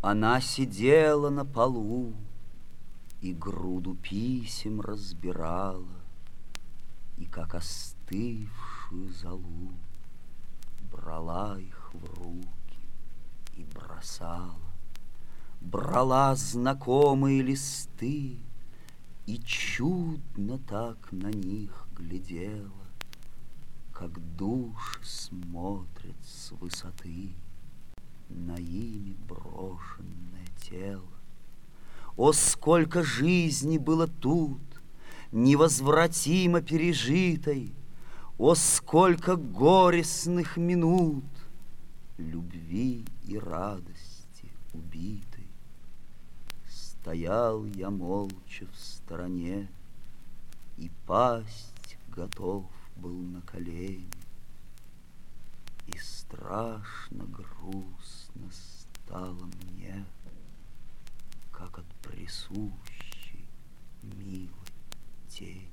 Она сидела на полу И груду писем разбирала, И как остывшую золу Брала их в руки и бросала. Брала знакомые листы И чудно так на них глядела, Как души смотрят с высоты на брошенное тело. О, сколько жизни было тут, невозвратимо пережитой, О, сколько горестных минут, любви и радости убитой. Стоял я молча в стороне, и пасть готов был на колени, и страшно грустно стало мне, всенесущий, милый тень.